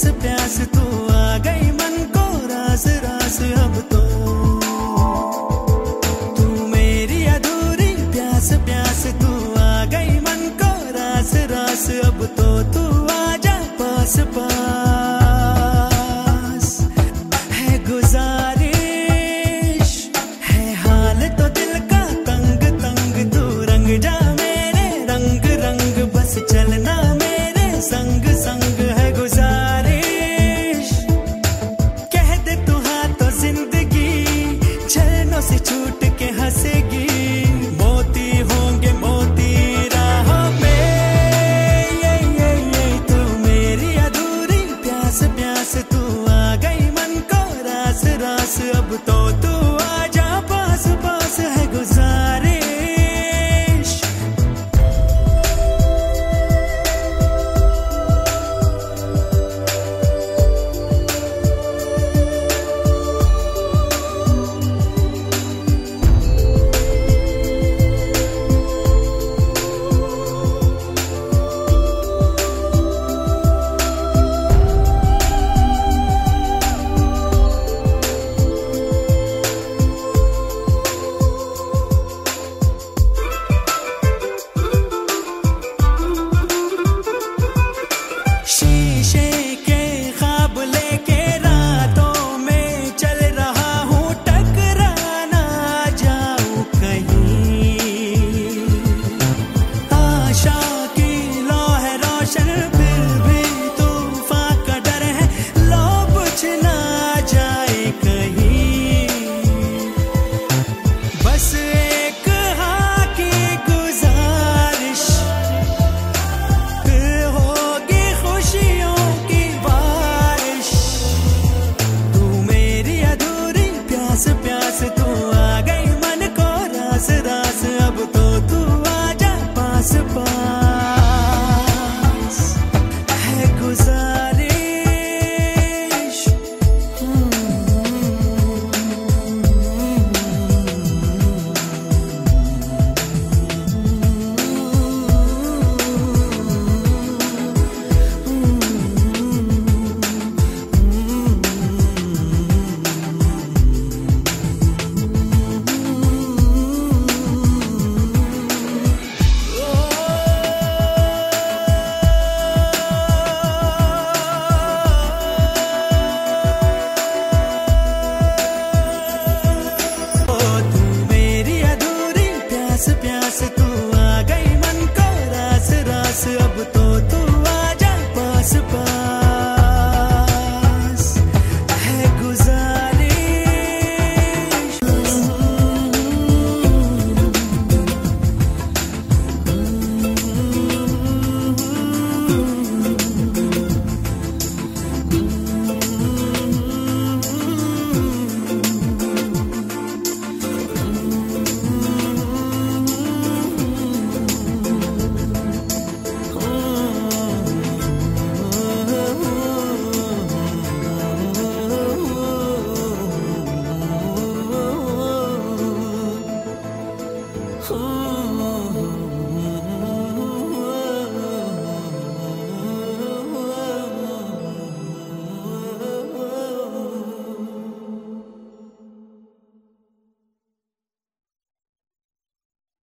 sip अब तो तू Oh.